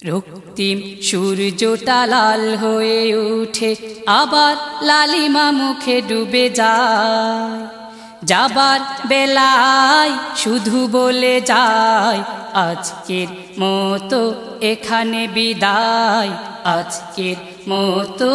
রক্তিম সূর্যটা লাল হয়ে উঠে, আবার লালিমা মুখে ডুবে যায়। যাবার বেলায় শুধু বলে যায়, আজকের মতো এখানে বিদায়, আজকের মতো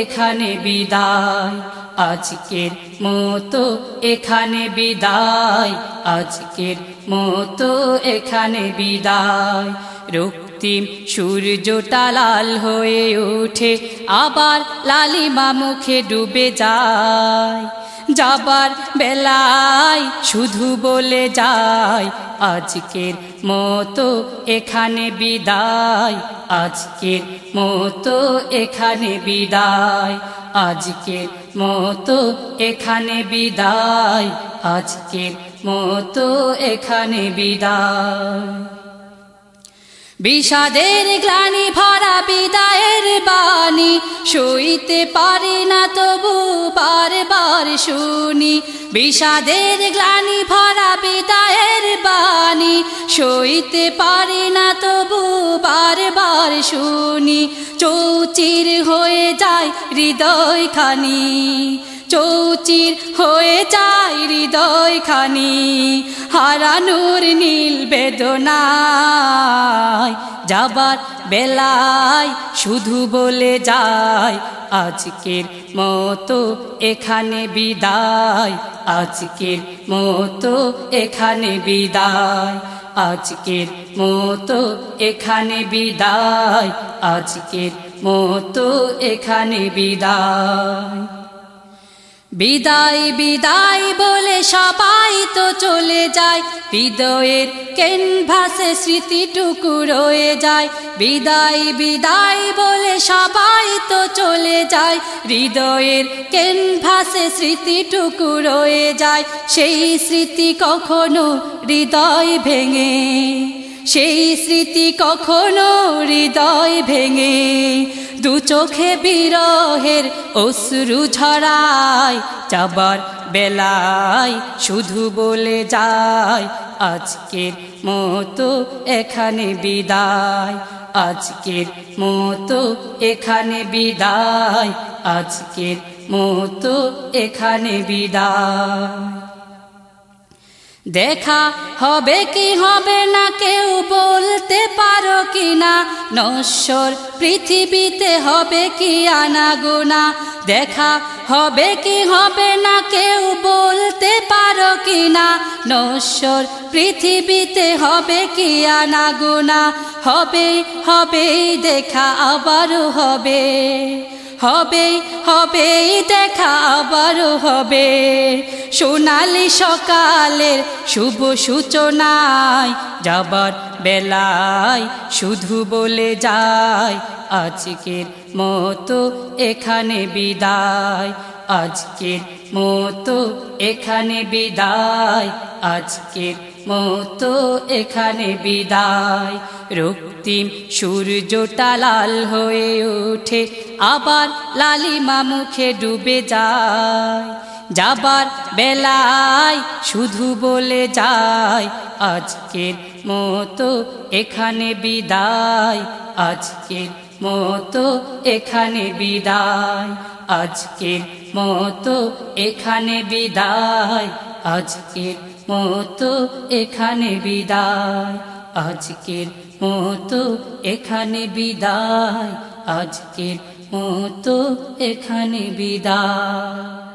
এখানে বিদায়। আজকের মতো এখানে বিদায়। আজকের মতো এখানে বিদায়। রক্তিম সূর্যটা লাল হয়ে ওঠে, আবার লালিমা মুখে ডুবে যায়। যাবার বেলায় শুধু বলে যায়, আজকের মতো এখানে বিদায়। আজকের মতো এখানে বিদায়। আজকের মতো এখানে বিদায় আজকের মতো এখানে বিদায়। বিষাদের গ্লানি ভরা বিদায়ের বাণী, সইতে পারি না তবু বারবার শুনি। বিষাদের গ্লানি ভরা বিদায়ের বাণী সইতে পারি না তবু বারবার শুনি, চৌচির হয়ে যায় হৃদয় খানি চৌচির হয়ে যায় হৃদয় খানি হারানুর নীল বেদনায় যাবার বেলায় শুধু বলে যায়, আজকের মতো এখানে বিদায়, আজকের মতো এখানে বিদায়। আজকের মতো এখানে বিদায়। আজকের মতো এখানে বিদায়। বিদায় বিদায় বলে সবাই তো চলে যায়। হৃদয়ের কেনভাসে স্মৃতিটুকু রয়ে যায়। বিদায় বিদায় বলে সবাই তো চলে যায়। হৃদয়ের কেনভাসে স্মৃতিটুকু রয়ে যায়। সেই স্মৃতি কখনো হৃদয় ভেঙে সেই স্মৃতি কখনো হৃদয় ভেঙে দু চোখে বিরহের অশ্রু ঝরায়, যাবার বেলায় শুধু বলে যায়, আজকের মতো এখানে বিদায়, আজকের মতো এখানে বিদায়, আজকের মতো এখানে বিদায়। দেখা হবে কি হবে না, কেউ বলতে পারো কি না নশ্বর পৃথিবীতে হবে কি আনা গোনা দেখা হবে কি হবে না, কেউ বলতে পারো কি না নশ্বর পৃথিবীতে হবে কি আনা গোনা হবে হবে দেখা আবারও হবে। হবে হবে, দেখা আবারও হবে। সোনালি সকালের শুভ সূচনায়, যাবার বেলায় শুধু বলে যায়, আজকের মতো এখানে বিদায়, আজকের মতো এখানে বিদায়। আজকের মতো এখানে বিদায়। রক্তিম সূর্যটা লাল হয়ে ওঠে, আবার লালিমা মুখে ডুবে যায়। যাবার বেলায় শুধু বলে যায়, আজকের মতো এখানে বিদায়। আজকের মতো এখানে বিদায়। আজকের মতো এখানে বিদায়। আজকের মতো এখানে বিদায়। আজকের মতো এখানে বিদায়। আজকের মতো এখানে বিদায়।